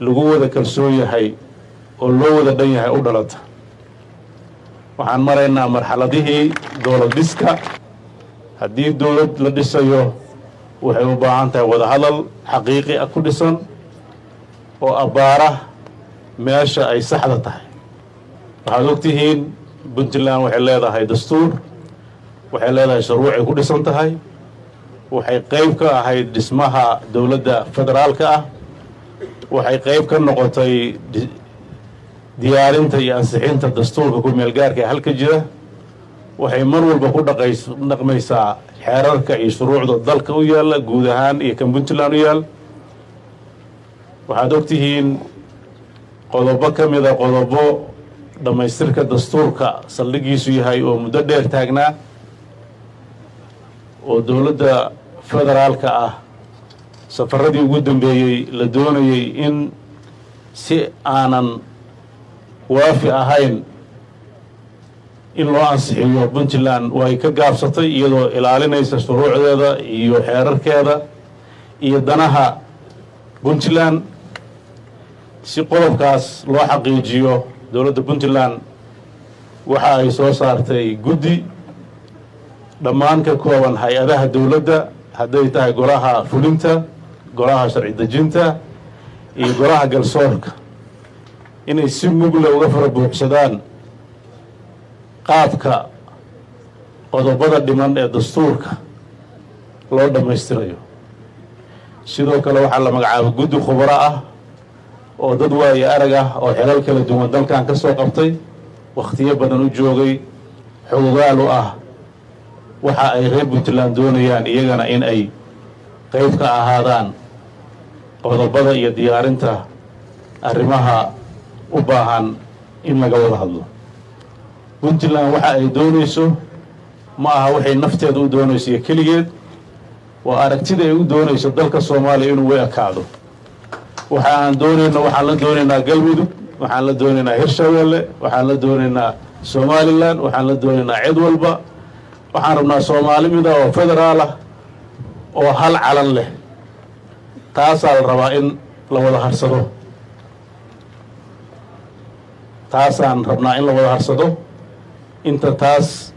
lagu wada kalsoon yahay oo loo wada dhan yahay u dhalata. Waxaan maraynaa marxaladihii dowlad dhiska. Haddii dowlad la dhisayo waxay u baahan tahay wadahadal xaqiiqi ah ku dhisan oo abbaara meesha ay saxda tahay. Waxaad ogtihiin puntland waxay leedahay dastuur waxay leedahay shuruucay ku dhisan tahay waxay qayb ka ahayd dhismaha dowladda federaalka ah waxay qayb ka noqotay diyaarinta iyo ansixinta dastuurka ku meelgaarka ee halka jira. Waxay mar walba ku dhaqmaysaa xeerarka iyo shuruucda dalka u yaalla guud ahaan iyo kan puntland u yaal waxaad ogtihiin qodobo ka mida qodobo dhammaystirka dastuurka saldhigiisu yahay oo muddo dheer taagnaa oo dowladda federaalka ah safaradii ugu dambeeyey la doonayay in si aanan waafi ahayn in loo ansixiyo puntland. Way ka gaabsatay iyadoo ilaalinaysa shuruucdeeda iyo xeerarkeeda iyo danaha puntland. Si qodobkaas loo xaqiijiyo dowladda puntland waxa ay soo saartay guddi dhammaan ka kooban hay'adaha dowladda. Hadday tahay golaha fulinta golaha sharci dejinta iyo golaha galsoorka inay si mugle uga fara buuxsadaan qaabka qodobada dhiman ee dastuurka loo dhammaystirayo. Sidoo kale waxaa la magacaabay guddi khubaro ah oo dad waayo arag ah oo xelal kala duwan dalkan ka soo qabtay. Wakhtiyo badan u joogay xoogaal u ah waxa ay reer puntland doonayaan iyagana in ay qayb ka ahaadaan qodobada iyo diyaarinta arrimaha u baahan in laga wada hadlo. Puntland waxa ay doonayso ma aha waxay nafteeda u doonayso iyo keligeed. Waa aragtida ay u doonayso dalka soomaaliya inuu way ekaado. Waxa aan doonayno waxaan la doonaynaa galmudug waxaan la doonaynaa hirshabeelle waxaan la doonaynaa somalilan waxaan la doonaynaa cid walba. Waxaan rabnaa soomaali mida oo federaal ah oo hal calan leh taasaa la rabaa in la wada harsado. Taasaan rabnaa in la wada harsado. Inta taas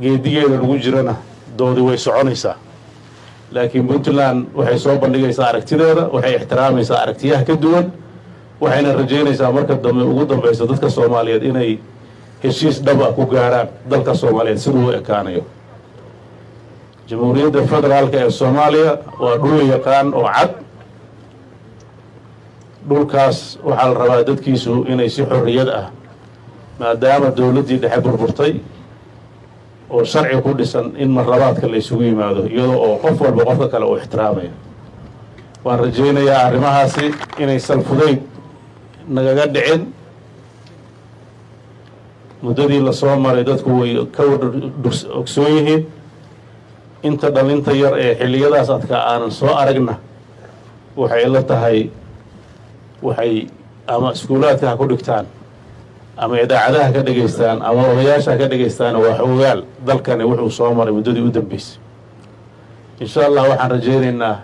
geedigeeda lagu jirana doodi way soconaysaa. Laakiin puntland waxay soo bandhigaysaa aragtideeda waxay ixtiraamaysaa aragtiyaha ka duwan waxayna rajaynaysaa marka dambe ugu dambeysa dadka soomaaliyeed inay heshiis dhaba ku gaarhaan dalka soomaaliyeed siduu u ekaanayo jamhuuriyadda federaalka ee soomaaliya waa dhul yaqaan oo cad. Dhulkaas waxaa la rabaa dadkiisu inay si xorriyad ah maadaama dowladdii dhexe burburtay oo sharci ku dhisan in marlabaadka la isugu yimaado iyadoo oo qof walba qofka kale uu ixtiraamayo. Waan rajaynayaa arrimahaasi inaysan fudayd nagaga dhicin. Muddadii la soo maray dadku way ka ogsoon yihiin inta dhalinta yar ee xilliyadaas adkaa aanan soo aragna waxay la tahay waxay ama iskuulaadka ha ku dhigtaan ama idaacadaha ka dhegaystaan ama odayaasha ha ka dhegaystaan waa xoogaal dalkani wuxuu soo maray muddadii u dambeysay. Insha allah waxaan rajaynaynaa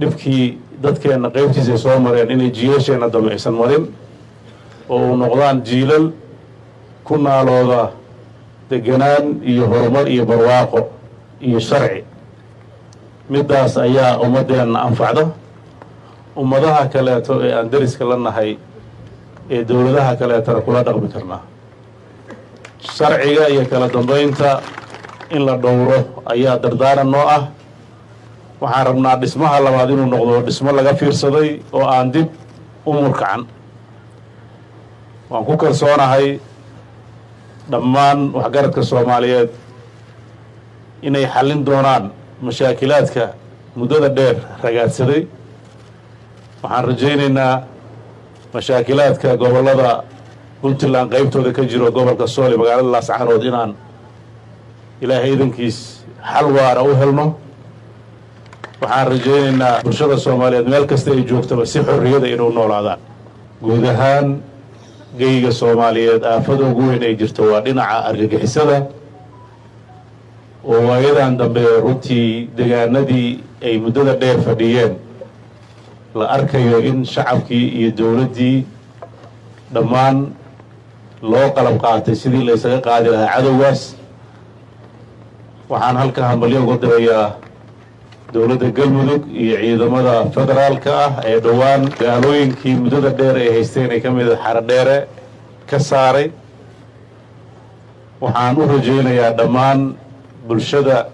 dhibkii dadkeenna qaybtiisay soo mareen inay jiilasheenna dambe aysan marin oo uu noqdaan jiilal ku naalooda deganaan iyo horumar iyo barwaaqo iyo sharci. Middaas ayaa ummaddeenna anfacda ummadaha kaleeto ee aan deriska la nahay ee dowladaha kaleetana kula dhaqmi karnaa sharciga iyo kala dambaynta in la dhowro ayaa dardaaran noo ah. Waxaan rabnaa dhismaha labaad inuu noqdo dhismo laga fiirsaday oo aan dib u murkacan. Waan ku kalsoonahay. Dhammaan waxgaradka soomaaliyeed inay xallin doonaan mashaakilaadka muddada dheer ragaadsaday waxaan rajaynaynaa mashaakilaadka gobollada puntland qaybtooda ka jiro gobolka sooli magaalada laascaanood inaan ilaahay idankiis xal waara u helno. Waxaan rajaynaynaa bulshada soomaaliyeed meel kasta ay joogtaba si xorriyada inuu noolaadaan guud ahaan geyga soomaaliyeed aafada ugu weyn ay jirto waa dhinaca argagixisada oo waayadan dambe runtii degaanadii ay muddada dheer fadhiyeen. La arkayo in shacabkii iyo dowladdii dhammaan loo qalab qaatay sidii la ysaga qaadi lahaa cadowgaas. Waxaan halka hambalyo uga dirayaa dowladda galmudug iyo ciidamada federaalka ah ee dhowaan magaalooyinkii muddada dheer ay haysteen ay ka mid a xarodheere ka saaray. Waxaan u rajaynayaa dhammaan bulshada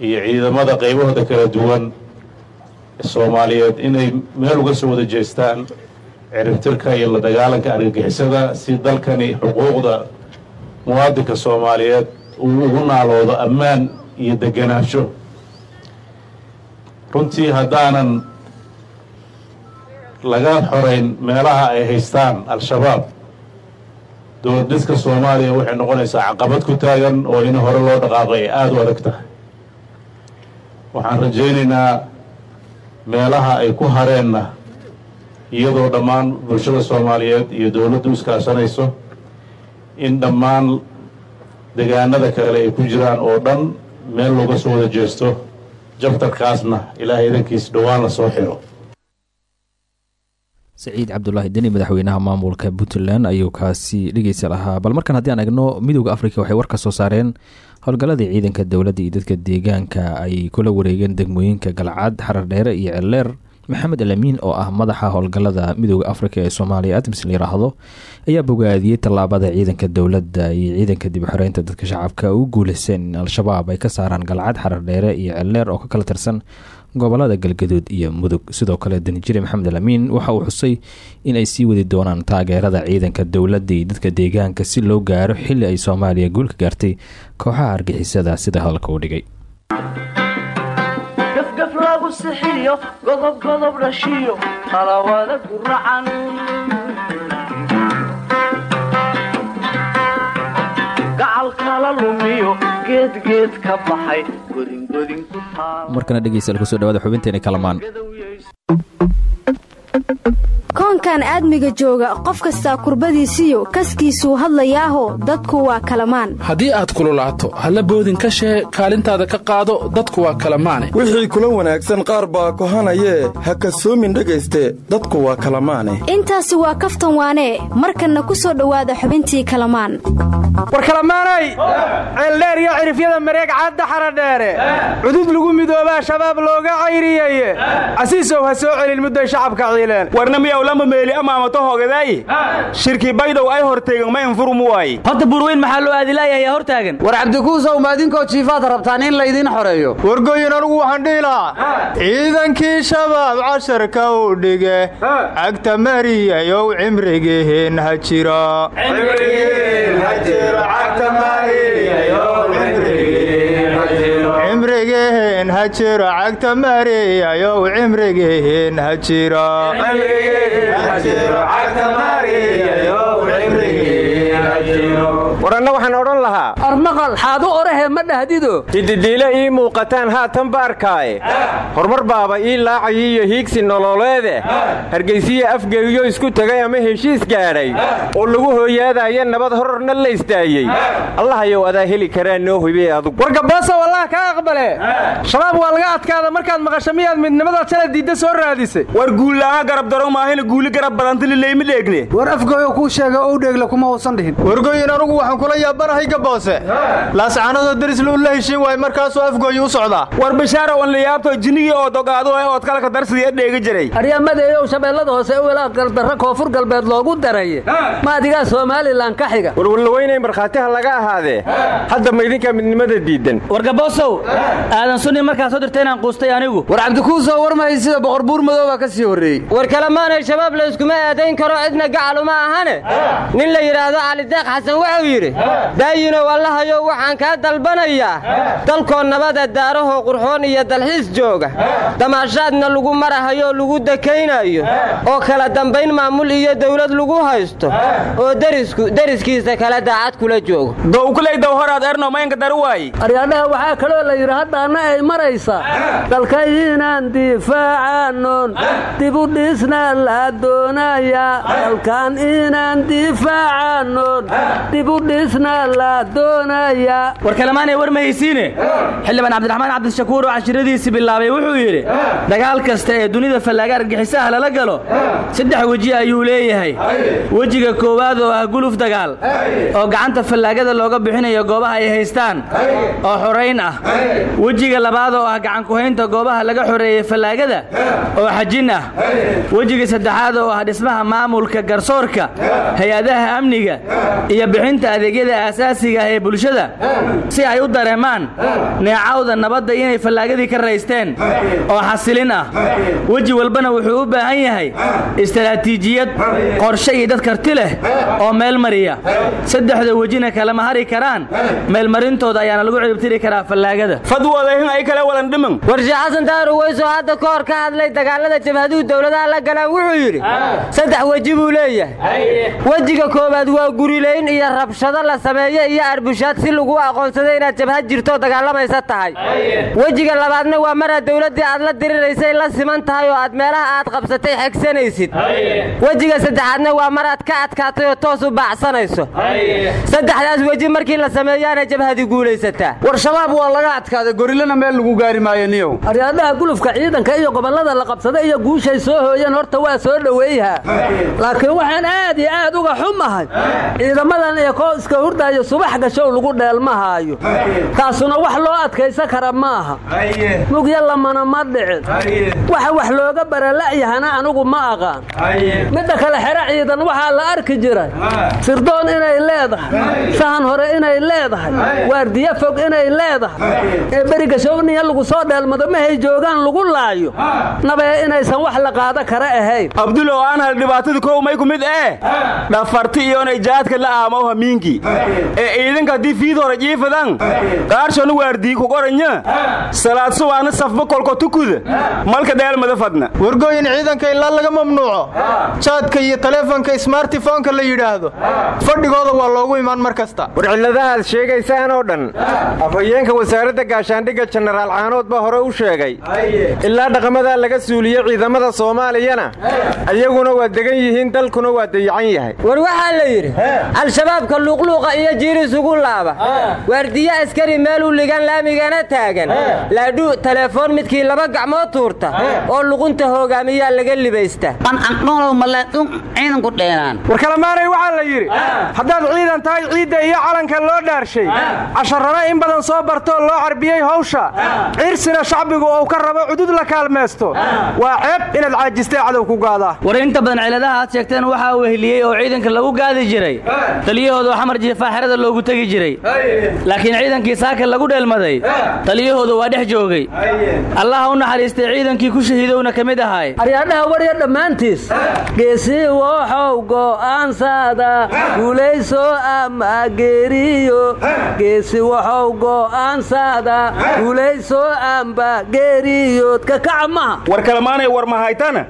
iyo ciidamada qaybahooda kala duwan soomaaliyeed inay meel uga soo wada jeestaan ciribtirka iyo la dagaalanka argagixisada si dalkani xuquuqda muwaadinka soomaaliyeed uu ugu naaloodo ammaan iyo deganaansho runtii haddaanan laga xorayn meelaha ay haystaan al-shabaab dowlad dhiska soomaaliya waxay noqonaysaa caqabad ku taagan oo in hore loo dhaqaaqo ay aada u adag tahay. Waxaan rajaynaynaa meelaha ay ku hareenna iyadoo dhammaan bulshada soomaaliyeed iyo dowladdu iskaashanayso in dhammaan degaanada kale ay ku jiraan oo dhan meel looga soo wada jeesto jabtarkaasna ilaahay idankiis dhowaan la soo xiro saciid cabdulaahi deni madaxweynaha maamulka puntland ayuu kaasi dhegeysa lahaa. Bal markan haddii aan egno midooda africa waxay war ka soo saareen howlgalladii ciidanka dowladda iyo dadka deegaanka ay kula wareegeen degmooyinka galcad xarardheere iyo celleer maxamed alamiin oo ah madaxa howlgallada midooda africa ee soomaaliya admis la yiraahdo ayaa bogaadiyey tallaabada ciidanka dowladda iyo ciidanka dib xoreynta dadka shacabka ugu guuleyseen in al-shabaab ay ka saaraan galcad xarardheere iyo celleer oo ka kala tirsan gobollada galgaduud iyo mudug. Sidoo kale danijire maxamed alamiin waxa uu xusay in ay sii wadi doonaan taageerada ciidanka dowladda iyo dadka deegaanka si loo gaaro xili ay soomaaliya guul ka gaartay kooxaha argixisada sida hadalka uu dhigay markana dhegeystayaal ku soo dhawaada xubinteena kalamaan koonkan aadmiga jooga qof kastaa kurbadiisiyo kaskiisuu hadlayaaho dadku waa kalamaan. Haddii aad kululaato halla boodin ka shee kaalintaada ka qaado dadku waa kalamaane. Wixii kula wanaagsan qaar baa kohanayee ha kasoomin dhegayste dadku waa kalamaane. Intaasi waa kaftan waanee markanna ku soo dhowaada xubintii kalamaan. War kalamaanay? Ceeldheer iyo cirifyada mareeg cadda xaradheere cudud lagu midoobaa shabaab looga cayriyeye. Casiisow ha soo celin mudday shacabka ciileen warnamiyow la ama meeli amaamato hogaday shirki baydhow ay horteegan ma infurmu waaye horta burweyn maxaa loo aadilaayahay hortaagan? War cabdikuusow maadinkoo jiifaad rabtaan in laydiin xoreeyo? Wargoyin anugu waxaan dhihi lahaa ciidankii shabaab casharka u dhige cagta mariyayow cimrigiheen ha jira cimrigiheen ha jiro cagta mariyayow cimrigiheen ha jira waranna waxaan odhan lahaa. Armaqal xaadu orahe ma dhahdido? Hididiile ii muuqataan haatan arkaaye horumar baaba ii laacayay iyo hiigsi nololeede. Hargaysiya afgeeyo isku tegay ama heshiis gaadhay. Oo lagu hooyaadaaye nabad hororna la istaayey allahayow adaa heli karaa noo hubee adugu. Wargaboosa wallaha kaa aqbale. Shabaab waa laga adkaada markaad maqasho miyaad midnimada jala diidda soo raadisay war guullaama garab daro maahina guuli garab badantalilayma dheegne war afgooyo kuu sheega ou dheegle kuma uusan dhihin. Wargoyin anugu waxaan kula yaabanahay gaboose laascaanadoo darislu la heshiin waay markaasuu afgooyi u socdaa. War bishaaro wan layaabto jinnigii oo dogaadu ee ood kalka darsidii e dheegi jiray. Aryamadeeyow shabeellada hoose ilaa gardarro koonfur galbeed loogu daray. Ma adigaa somalilan ka xiga. Warwarlaweynay markhaatiha laga ahaadee. Hadda ma idinkaa midnimada diidan wargaboosow aadan sunni markaa soo dirta inaan quustay anigu. War cabdikuusow war mahay sida boqor buur madoobaa ka sii horreeyey. War kalemaanay shabaab la iskuma aadayn karo cidna gacaluma ahane? Nin la yidhaahdo calideeq xasan wuxuu yidhi daayinow allahayow waxaan kaa dalbanayaa dalkoo nabada daarahoo qurxoon iyo dalxiis jooga. Damaashaadna lagu marahayoo lagu dekaynayo oo kala dambayn maamul iyo dawlad lagu haysto oo derisku deriskiisa kala daacad kula joogo. Dowkulaydow horaad erno maynka daru waaye aryaadhaha waxaa kaloo la yidhi haddaanna ay maraysaa dalka inaan difaacanoon dibudhisna la doonayaa dalkan inaan difaacanoon dibudhisna la doonayaa war kalemaanay war ma haysiine xildhibaan cabdiraxmaan cabdishakuur oo cashiradiisii bilaabay wuxuu yidhi dagaal kasta ee dunida fallaaga argixisaha lala galo saddex weji ayuu leeyahay. Wejiga koowaad oo ah guluf dagaal oo gacanta fallaagada looga bixinayo goobaha ay haystaan oo xorayn ah. Wejiga labaad oo ah gacankuhaynta goobaha laga xoreeyey fallaagada oo xajin ah. Wejiga saddexaad oo ah dhismaha maamulka garsoorka hay'adaha amniga iyo bixinta adeegyada aasaasiga ah ee bulshada si ay u dareemaan neecawda nabadda inay fallaagadii ka raysteen oo xasilin ah. Weji walbana wuxuu u baahan yahay istaraatiijiyad qorshe iyo dad karti leh oo meel mariya. Saddexda wejina kalama hari karaan? Meelmarintooda ayaana lagu ciribtiri karaa fallaagada. Fadwoodahin ay kale walan dhiman warshe xasan daaru weysoo hadda ka hor ka hadlay dagaalada jabhaduhu dowladaha la galaan wuxuu yidhi saddex weji buu leeyahay. Wejiga koowaad waa gurilayn iyo rabshado la sameeye iyo arbushaad si lagu aqoonsado inaad jabhad jirto dagaalamaysa tahay. Wejiga labaadna waa maraad dowladdii aad la diriraysay la siman tahay oo aad meelaha aad qabsatay xegsanaysid. Wejiga saddexaadna waa maraad ka adkaatay oo toos u baacsanayso. Saddexdaas weji markii la sameeyaana jabhadi guulaysataa war shabaab waa laga adkaaday gorilana meel lagu gaari maayo niyow aryaadaha gulufka ciidanka iyo gobollada la qabsada iyo guushay soo hooyeen horta waa soo dhoweeyha laakiin waxaan aad iyo aad uga xumahay ciidamadan iska hurdaayo subax gashow lagu dheelmahaayo taasuna wax loo adkaysan kara maaha. Mugya lamana ma dhicin. Waxa wax looga barala'yahana anigu ma aqaan. Midda kale xero ciidan waxaa la arki jiray. Sirdoon inay leedahay. Sahan hore inay leedahay. Waardiyo fog inay leedahay. Ee berigashooniya lagu soo dheelmado mahay joogaan lagu laayo. Nabee inaysan wax la qaada kara ahayn. Abdulow aan hal dhibaatada kow may ku mid ee dhafarti iyoonay jaadka la aamaw hamiinki ee ciidanka haddii fiid hore jiifadan qaarshonu waardii ku qoranya salaad subaana safba kolko tukuda malka dheelmada fadna. Wargooyin ciidanka ilaa laga mamnuuco. Jaadka iyo taleefonka smartifoonka la yidhaahdo. Fadhigooda waa loogu imaan mar kasta. War cilladahaad sheegaysaan oo dhan afhayeenka wasaaradda gaashaandhigga jenaraal caanood baa hore u sheegay ilaa dhaqamadaa laga suuliye ciidamada soomaaliyana. Ayaguna waa degan yihiin dalkuna waa dayacan yahay. War waxaa la yidhi luuqluuqa iyo jiiris ugu laaba. Waardiye askari meeluu ligan laamigana taagan. Laadhu telefoon midkii laba gacmood tuurta. Oo luqunta hoogaamiyaa laga libaysta. War kalamaanay waxaa la yidhi. Haddaad ciidan tahay ciidda iyo calanka loo dhaarshay. Casharrana in badan soo bartoo loo carbiyey hawsha. Cirsina shacbigu ou ka rabo cudud la kaalmaysto waa ceeb inaad caajistay cadow ku gaadaa war inta badan ciladaha aad sheegteen waxaa weheliyey oo ciidanka lagu gaadi jiray. Taliyahooda xamar jifaaxirada loogu tegi jiray. Laakiin ciidankii saaka lagu dheelmaday taliyahooda waa dhex joogay. Allaha u naxariistay ciidankii ku shahiidowna ka mid ahaay aryaadhaha warya dhammaantiis geesii waxow go'aansada guulayso ama geeriyo. Geesi waxow go'aansada guulayso amba geeriyood ka kaca maha war kalamaanay war mahaytana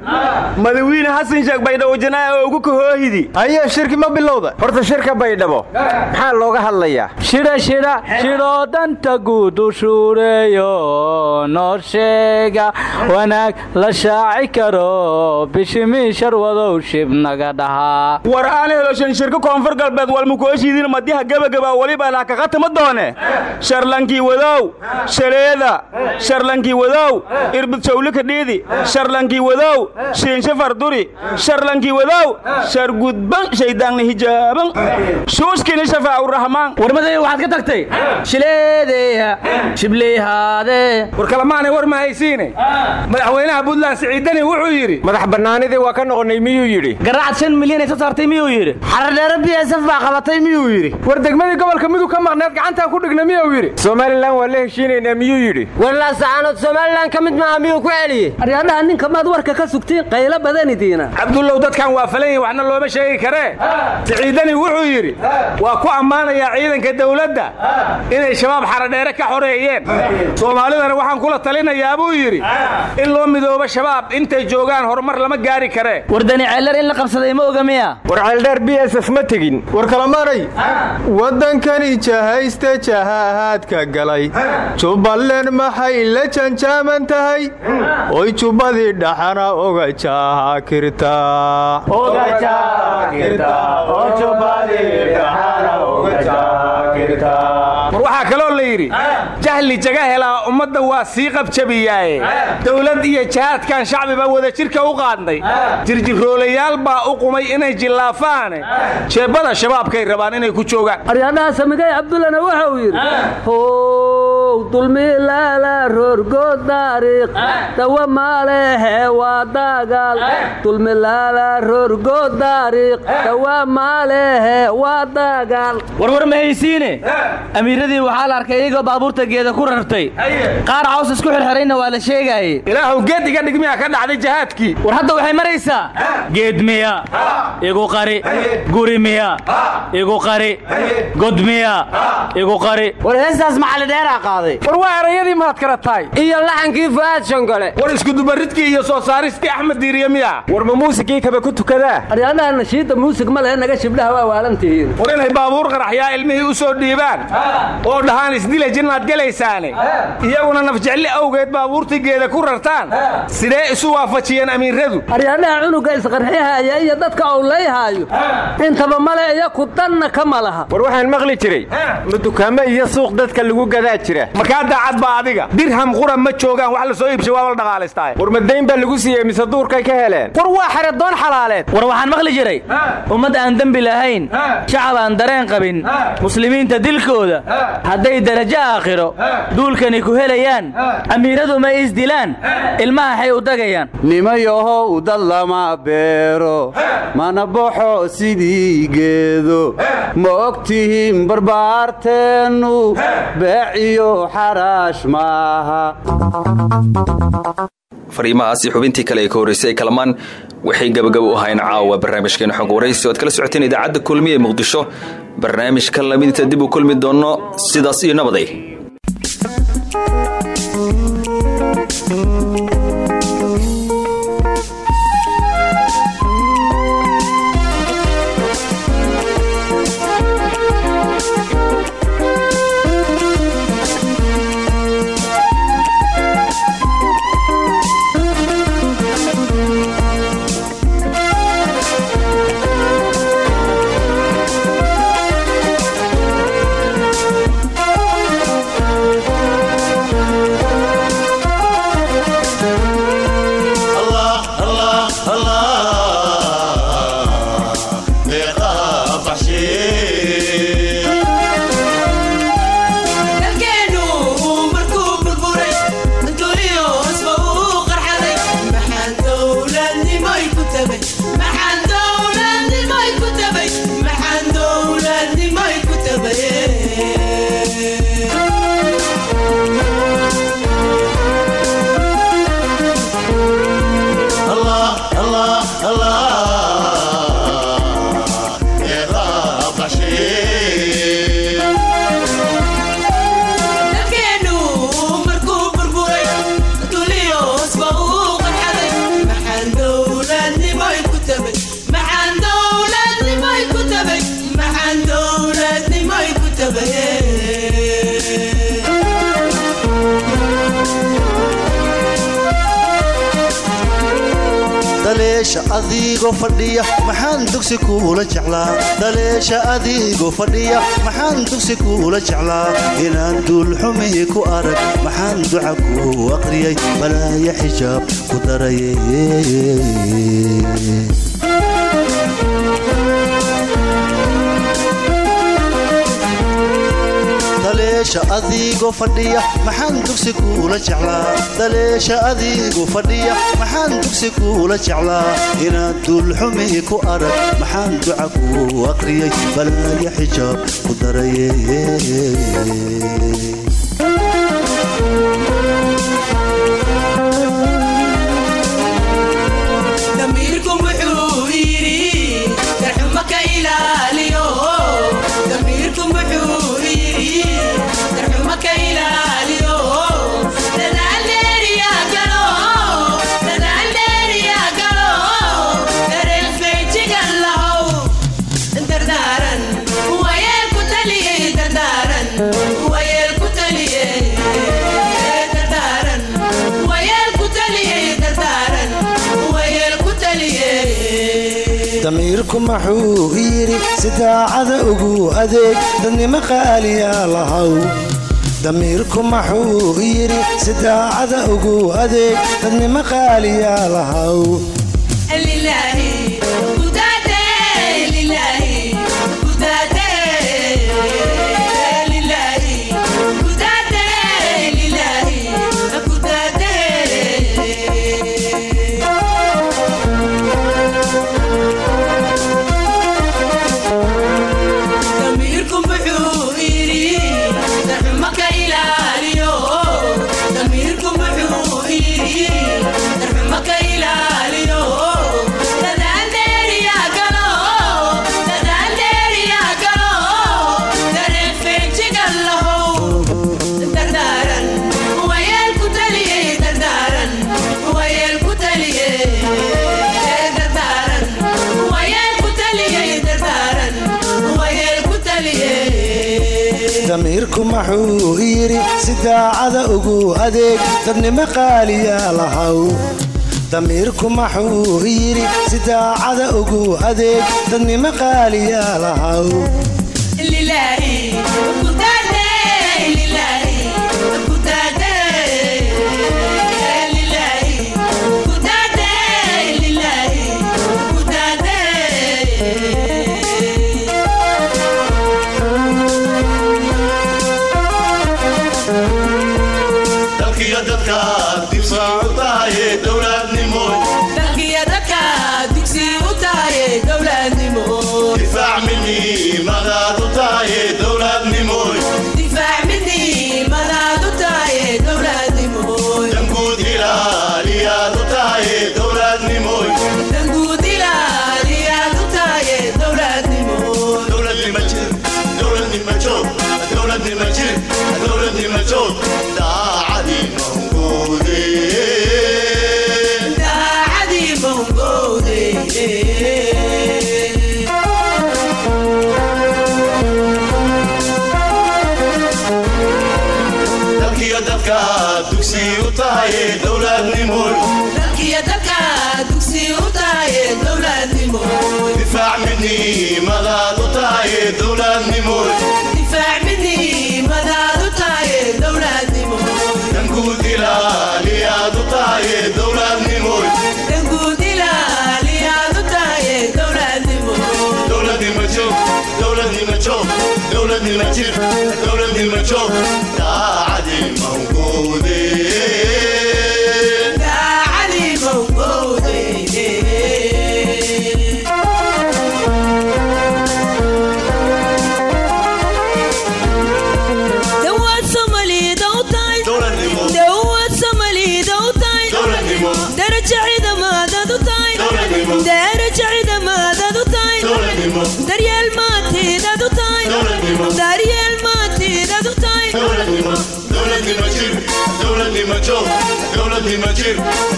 madawiine xasan sheekh baydhabo janaa'a oo ugu kahoohidi aye shirki ma bilowda. Horta shirka baydhabo maxaa looga hadlayaa? Shidha shidha shidhoo danta guud u shuureeyo noo sheega wanaag la shaaci karo bishimii sharwadow shib naga dhahaa war aan heloshan shirka koonfur galbeed walmukooshiidin madiha gebagaba waliba laakaqatama doone. Sharlankii wadow shaleeda sharlankii wadow irbid shawlika dhiidi. Sharlankii wadow shiinshe farduri sharlankii wadow shargudban shaydaanna hijaaban shuushkini shafaa'urahmaan warmaday waxaad ka tagtay? Shileedeeya shibleyhaade war kalamaanay war ma haysiine. Madaxweynaha buntland siciidani wuxuu yidhi madax bannaanidii waa ka noqonnay miyuu yidhi. Garaacad shan milyan ay soo saartay miyuu yidhi. Xaradheere bsf baa qabatay miyuu yidhi. War degmadii gobolka mudug ka maqneed gacantaa ku dhigna miyuu yidhi. Somalilan waa la heshiinaynaa miyuu yidhi. Warlaasacaanood somalilan ka mid maaha miyuu ku celiyey. Aryaadhaha ninka maad warka ka sugtiin qaylo badanidiina cabdullow dadkan waa falan yihiin waxna looma sheegi karee. Siciidani wuxuu yidhi waa ku ammaanayaa ciidanka dawladda inay shabaab xaradheere ka xoreeyeen. Soomaalidana waxaan kula talinayaa buu yidhi in loo midoobo shabaab intay joogaan horumar lama gaari karee war dani ceeldheer in la qabsaday ma oga miya? War ceeldheer b s f ma tegin. War kalamaanay waddankani jahayste jahahaadka galay. Jubbaland maxay la janjaaman tahay? Oy jubbadii dhaxana oga jaakirtaa. War yidhi jahli jaga helaa ummadda waa sii qabjabiyaaye dawlad iyo jahaadkan shacbiba wadajirka u qaadnay. Jirjiroolayaal baa u qumay inay jillaafaane. Jeebbada shabaabkay rabaan inay ku joogaan. Aryaadhaha samigay cabdullana wuxuu yidhi how dulmilaala roorgood daariiq dawa maalehe waa dagaal dulmilaala roorgood daariiq dawa maalehe waa dagaal warwar ma haysiine? Amiiradii waxaa la arkay iyagoo baabuurta geeda ku rartay. Qaar caws isku xirxirayna waa la sheegaaye ilaahuw geed iga dhig miyaa ka dhacday jahaadkii war hadda waxay maraysaa geed miya igu qari. Guri miya igu qari. God miya igu qari. War heestaas war waa erayadii maad kala tahay? Iyo laxankii fu'aad shongole war iskudubaridkii iyo soo saaristii axmed diiriye miya? War ma muusigii kaba ku tukadaa? Aryaadhaha nashiidda muusig ma lehe naga shibdhaha waa waalantihiin. War inay baabuur qaraxyaa ilmihii u soo dhiibaan? Oo dhahaan isdila jinnaad gelaysaane iyaguna nafjecli awgeed baabuurtii geeda ku rartaan? Sidee isu waafajiyeen amiiradu? Aryaadhaha cunuga isqarxihaya iyo dadka owlayhaayo intaba male iyo ku danna kama laha. War waxaan maqli jiray. Ma dukaamo iyo suuq dadka lagu gadaa jira markaa daacad baa adiga. Dirham qura ma joogaan wax la soo iibshay waa la dhaqaalaystaaye war madayn baa lagu siiyey mise duurkay ka heleen? War waa xeredoon xalaaleed. War waxaan maqli jiray ummad aan dembi lahayn shacab aan dareen qabin muslimiinta dilkooda. Hadday darajo aakhiro duulkani ku helayaan amiiradu ma isdilaan ilmahaxay u dagayaan. Nimayahow dad lama beero mana baxo sidii geedo. Ma og tihiin barbaarteennu beeciyo fariimahaasi xubintii kale ee ka horreysay kalamaan waxay gabagabo u ahayn caawa barnaamijkeena xog waraysi o ad kala socoteen idaacadda kulmiye ee muqdisho barnaamijka lamidinta dib u kulmi doonno sidaas iyo nabaday bebe maxaa adigoo fadhiya maxaan dugsi kuula jeclaa? Daleesha adigoo fadhiya maxaan dugsi kuula jeclaa? Inaan duulxumi ku arag maxaan duca kuu aqriyay? Balaaya xijaab ku darayay. daleesha adigoo fadhiya maxaan dugsi kuula jeclaa? Daleesha adigoo fadhiya maxaan dugsi kuula jeclaa? Inaad duulxumi ku arag maxaan duca ku akriyay balaaya xijaab ku darayee damiirku maxuu yidhi si daacada ugu adeeg dadnimo qaaliyaa damiirku maxuu yidhi si daacada ugu adeeg dadnimo qaaliyaa adigu adeeg dadnimo qaaliyaa lahaw damiirkumaxuu yidhi si daacada ugu adeeg dadnimo qaaliyaa lahaw المجر دور المجر قاعد موجود Kadir.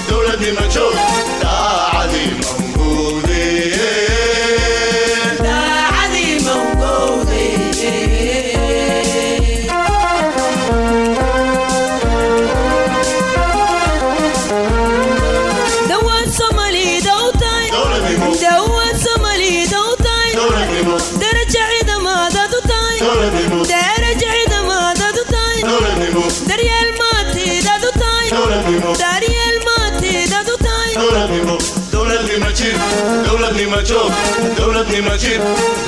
Jir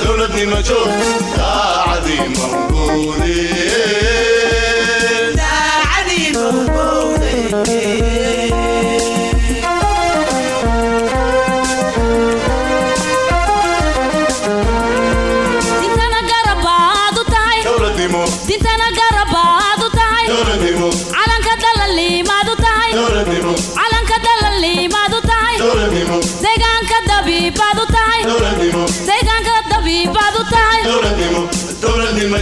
dowladnimo joog daacadii mawguudi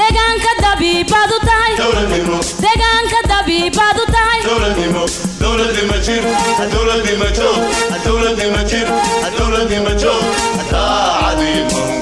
deegaanka dabiibaad u tahay deegaanka dabiibaad u tahay dowladnimo joog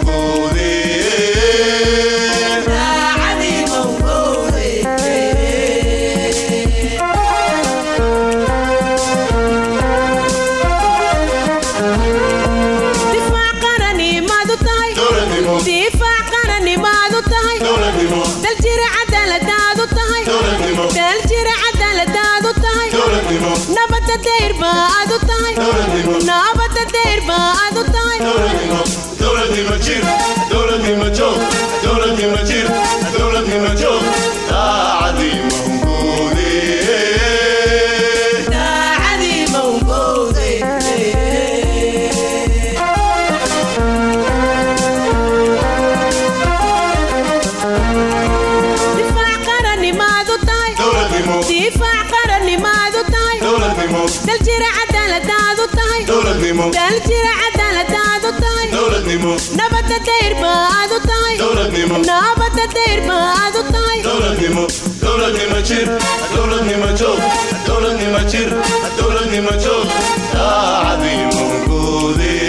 dowladnimo nabadda dayr baad u tahay dowladnimo dowladnimo jir dowladnimo joog dowladnimo jir dowladnimo joog daacadii mawguudi dunyada daqsi baad u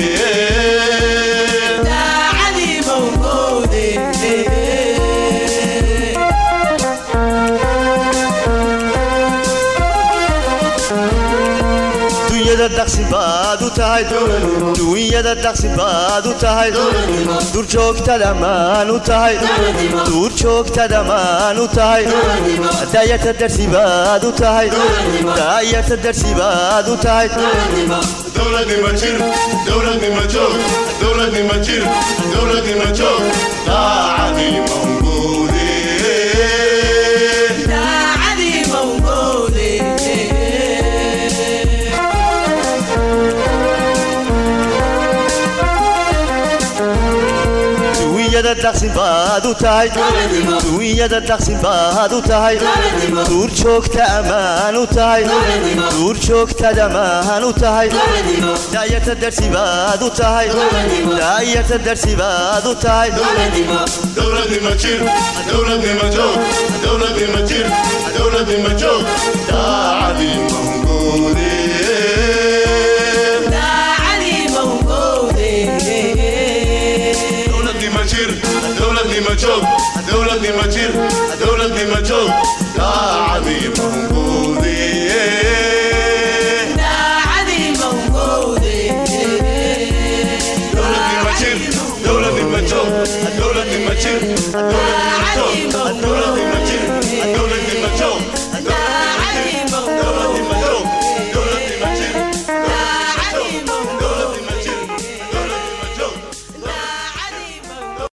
dunyada daqsi baad u tahay durjoogtad ammaan u tahay. Duurjoogtad ammaan u tahay. Daayarta darsi baad u tahay. Daayarta darsi baad u tahay dowladnimo jir dowladnimo joog dowladnimo jir dowladnimo joog daacadii dunyada daqsi baad tahay dunyada daqsi baad u tahay duurjoogta ammaan u tahay duurjoogtad ammaan u tahay daayarta darsi baad tahay daayarta darsi baad u tahay dowladnimo jir dowladnimo joog dowladnimo jir dowladnimo joog daacadii mawguudi joog daacadii mawguudi dowladnimo jir dowladnimo joog dowladnimo jir dowladnimo joog dowladnimo